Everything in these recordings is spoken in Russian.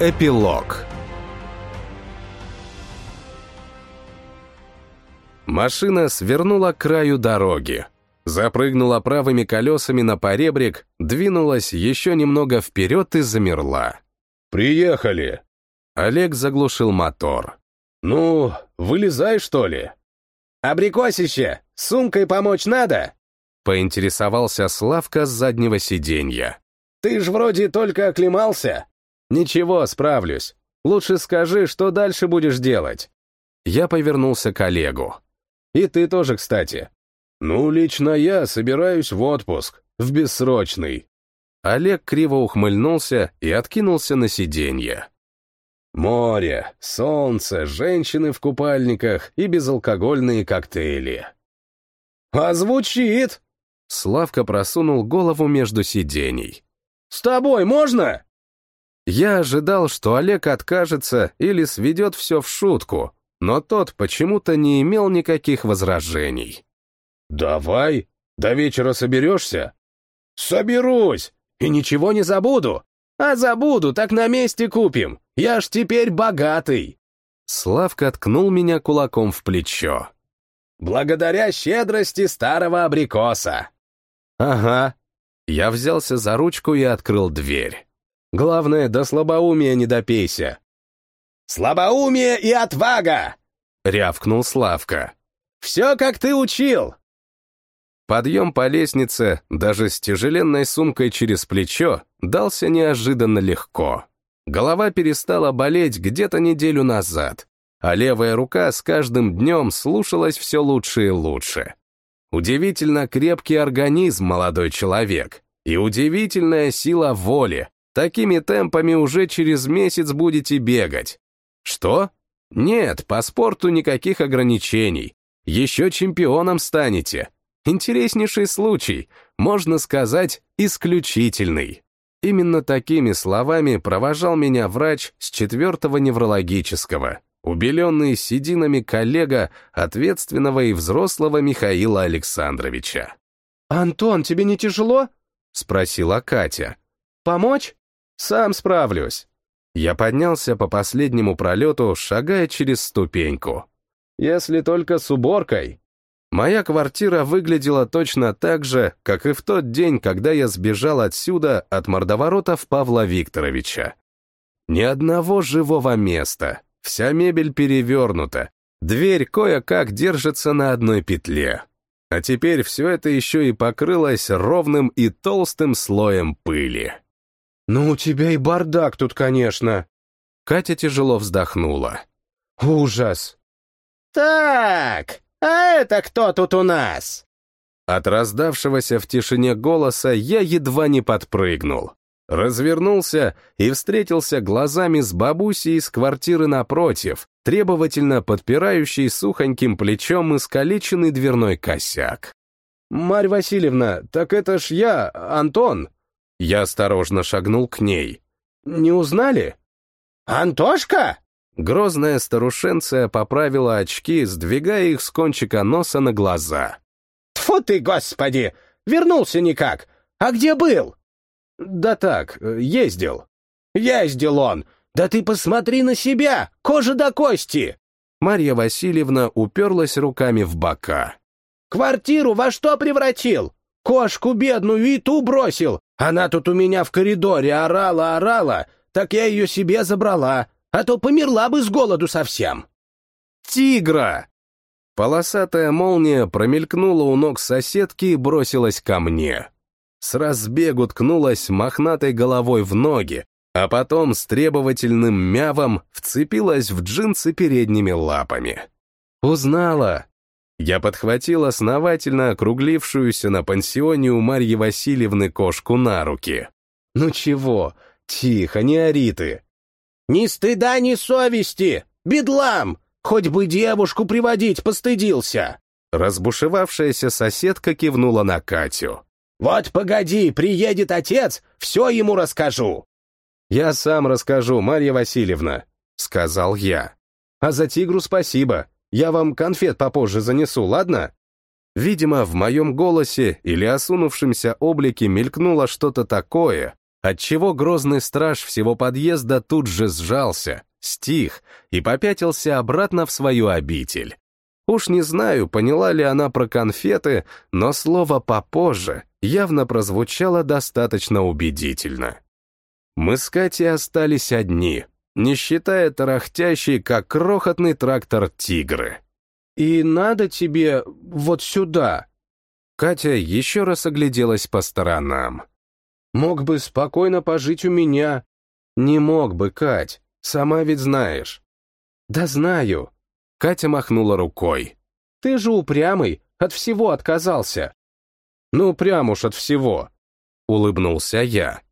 Эпилог Машина свернула к краю дороги, запрыгнула правыми колесами на поребрик, двинулась еще немного вперед и замерла. «Приехали!» Олег заглушил мотор. «Ну, вылезай, что ли?» «Абрикосище, с сумкой помочь надо?» Поинтересовался Славка с заднего сиденья. «Ты ж вроде только оклемался». «Ничего, справлюсь. Лучше скажи, что дальше будешь делать». Я повернулся к Олегу. «И ты тоже, кстати». «Ну, лично я собираюсь в отпуск, в бессрочный». Олег криво ухмыльнулся и откинулся на сиденье. Море, солнце, женщины в купальниках и безалкогольные коктейли. «А звучит!» Славка просунул голову между сидений. «С тобой можно?» Я ожидал, что Олег откажется или сведет все в шутку, но тот почему-то не имел никаких возражений. «Давай, до вечера соберешься?» «Соберусь! И ничего не забуду! А забуду, так на месте купим! Я ж теперь богатый!» Славка ткнул меня кулаком в плечо. «Благодаря щедрости старого абрикоса!» «Ага». Я взялся за ручку и открыл дверь. Главное, до слабоумия не допейся. «Слабоумие и отвага!» — рявкнул Славка. «Все, как ты учил!» Подъем по лестнице, даже с тяжеленной сумкой через плечо, дался неожиданно легко. Голова перестала болеть где-то неделю назад, а левая рука с каждым днем слушалась все лучше и лучше. Удивительно крепкий организм, молодой человек, и удивительная сила воли. Такими темпами уже через месяц будете бегать. Что? Нет, по спорту никаких ограничений. Еще чемпионом станете. Интереснейший случай, можно сказать, исключительный. Именно такими словами провожал меня врач с четвертого неврологического, убеленный сединами коллега ответственного и взрослого Михаила Александровича. «Антон, тебе не тяжело?» — спросила Катя. «Помочь?» «Сам справлюсь». Я поднялся по последнему пролету, шагая через ступеньку. «Если только с уборкой». Моя квартира выглядела точно так же, как и в тот день, когда я сбежал отсюда от мордоворотов Павла Викторовича. Ни одного живого места, вся мебель перевернута, дверь кое-как держится на одной петле. А теперь все это еще и покрылось ровным и толстым слоем пыли. «Ну, у тебя и бардак тут, конечно». Катя тяжело вздохнула. «Ужас!» «Так, а это кто тут у нас?» От раздавшегося в тишине голоса я едва не подпрыгнул. Развернулся и встретился глазами с бабусей из квартиры напротив, требовательно подпирающей сухоньким плечом искалеченный дверной косяк. «Марь Васильевна, так это ж я, Антон!» Я осторожно шагнул к ней. «Не узнали?» «Антошка?» Грозная старушенция поправила очки, сдвигая их с кончика носа на глаза. «Тьфу ты, господи! Вернулся никак! А где был?» «Да так, ездил». «Ездил он! Да ты посмотри на себя! Кожа до кости!» Марья Васильевна уперлась руками в бока. «Квартиру во что превратил? Кошку бедную и ту бросил! Она тут у меня в коридоре орала-орала, так я ее себе забрала, а то померла бы с голоду совсем. Тигра! Полосатая молния промелькнула у ног соседки и бросилась ко мне. С разбегу ткнулась мохнатой головой в ноги, а потом с требовательным мявом вцепилась в джинсы передними лапами. Узнала. Я подхватил основательно округлившуюся на пансионе у Марьи Васильевны кошку на руки. «Ну чего? Тихо, не ори ты!» «Ни стыда, ни совести! Бедлам! Хоть бы девушку приводить постыдился!» Разбушевавшаяся соседка кивнула на Катю. «Вот погоди, приедет отец, все ему расскажу!» «Я сам расскажу, Марья Васильевна», — сказал я. «А за тигру спасибо. Я вам конфет попозже занесу, ладно?» Видимо, в моем голосе или осунувшемся облике мелькнуло что-то такое, отчего грозный страж всего подъезда тут же сжался, стих и попятился обратно в свою обитель. Уж не знаю, поняла ли она про конфеты, но слово «попозже» явно прозвучало достаточно убедительно. Мы с Катей остались одни, не считая тарахтящий, как крохотный трактор тигры. «И надо тебе вот сюда». Катя еще раз огляделась по сторонам. «Мог бы спокойно пожить у меня». «Не мог бы, Кать, сама ведь знаешь». «Да знаю». Катя махнула рукой. «Ты же упрямый, от всего отказался». «Ну, прям уж от всего», — улыбнулся я.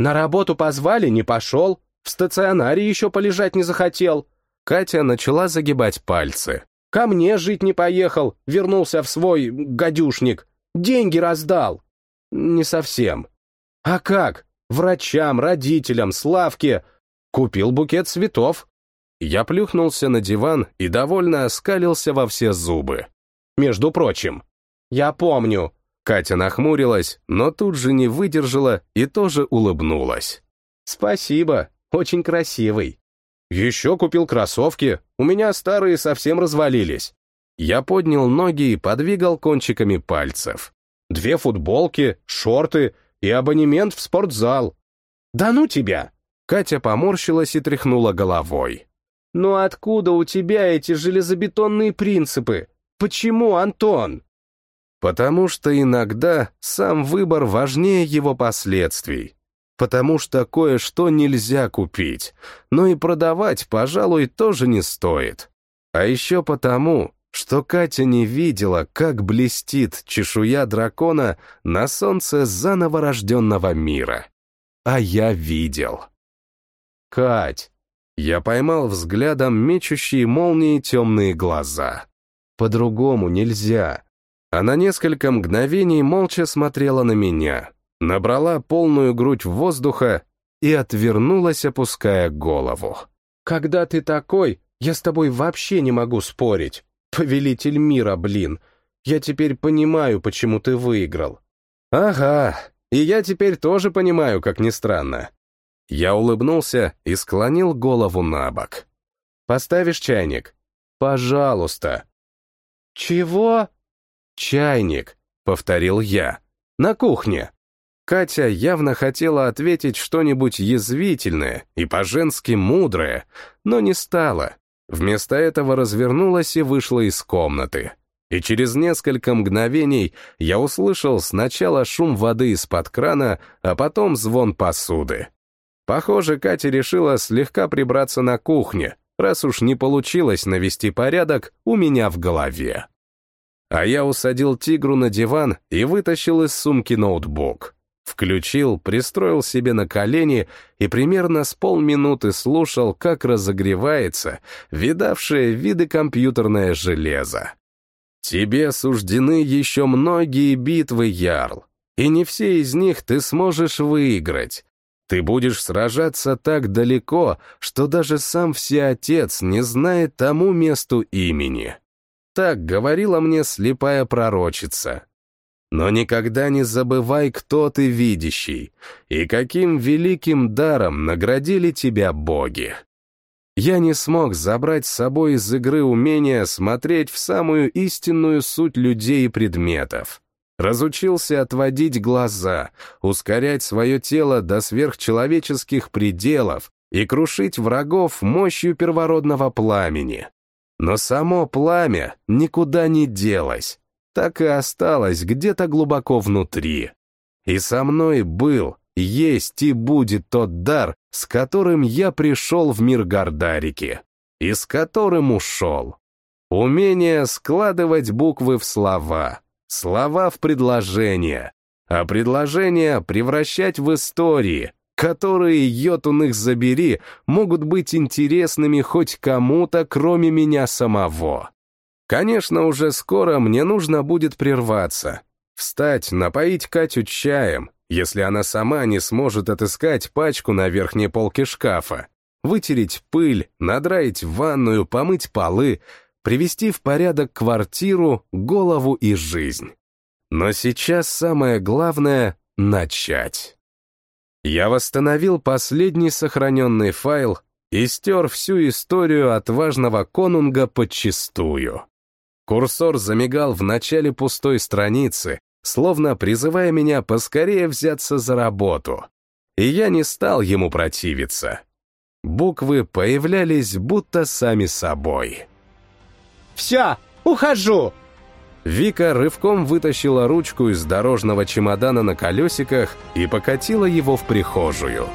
«На работу позвали, не пошел, в стационаре еще полежать не захотел». Катя начала загибать пальцы. Ко мне жить не поехал, вернулся в свой гадюшник. Деньги раздал. Не совсем. А как? Врачам, родителям, Славке. Купил букет цветов. Я плюхнулся на диван и довольно оскалился во все зубы. Между прочим. Я помню. Катя нахмурилась, но тут же не выдержала и тоже улыбнулась. Спасибо, очень красивый. Еще купил кроссовки, у меня старые совсем развалились. Я поднял ноги и подвигал кончиками пальцев. Две футболки, шорты и абонемент в спортзал. Да ну тебя! Катя поморщилась и тряхнула головой. «Ну откуда у тебя эти железобетонные принципы? Почему, Антон?» «Потому что иногда сам выбор важнее его последствий потому что кое-что нельзя купить, но и продавать, пожалуй, тоже не стоит. А еще потому, что Катя не видела, как блестит чешуя дракона на солнце заново рожденного мира. А я видел. «Кать!» Я поймал взглядом мечущие молнии темные глаза. По-другому нельзя. Она несколько мгновений молча смотрела на меня, набрала полную грудь воздуха и отвернулась, опуская голову. «Когда ты такой, я с тобой вообще не могу спорить. Повелитель мира, блин. Я теперь понимаю, почему ты выиграл». «Ага, и я теперь тоже понимаю, как ни странно». Я улыбнулся и склонил голову на бок. «Поставишь чайник?» «Пожалуйста». «Чего?» «Чайник», — повторил я. «На кухне». Катя явно хотела ответить что-нибудь язвительное и по-женски мудрое, но не стала. Вместо этого развернулась и вышла из комнаты. И через несколько мгновений я услышал сначала шум воды из-под крана, а потом звон посуды. Похоже, Катя решила слегка прибраться на кухне, раз уж не получилось навести порядок у меня в голове. А я усадил тигру на диван и вытащил из сумки ноутбук. Включил, пристроил себе на колени и примерно с полминуты слушал, как разогревается видавшее виды компьютерное железо. Тебе суждены еще многие битвы, Ярл, и не все из них ты сможешь выиграть. Ты будешь сражаться так далеко, что даже сам Всеотец не знает тому месту имени. Так говорила мне слепая пророчица, но никогда не забывай, кто ты видящий, и каким великим даром наградили тебя боги. Я не смог забрать с собой из игры умение смотреть в самую истинную суть людей и предметов. Разучился отводить глаза, ускорять свое тело до сверхчеловеческих пределов и крушить врагов мощью первородного пламени. Но само пламя никуда не делось так и осталось где-то глубоко внутри. И со мной был, есть и будет тот дар, с которым я пришел в мир Гардарики, и с которым ушел. Умение складывать буквы в слова, слова в предложения, а предложения превращать в истории, которые, йотун их забери, могут быть интересными хоть кому-то, кроме меня самого. Конечно, уже скоро мне нужно будет прерваться. Встать, напоить Катю чаем, если она сама не сможет отыскать пачку на верхней полке шкафа, вытереть пыль, надраить ванную, помыть полы, привести в порядок квартиру, голову и жизнь. Но сейчас самое главное — начать. Я восстановил последний сохраненный файл и стер всю историю отважного конунга подчистую. Курсор замигал в начале пустой страницы, словно призывая меня поскорее взяться за работу. И я не стал ему противиться. Буквы появлялись будто сами собой. «Все, ухожу!» Вика рывком вытащила ручку из дорожного чемодана на колесиках и покатила его в прихожую.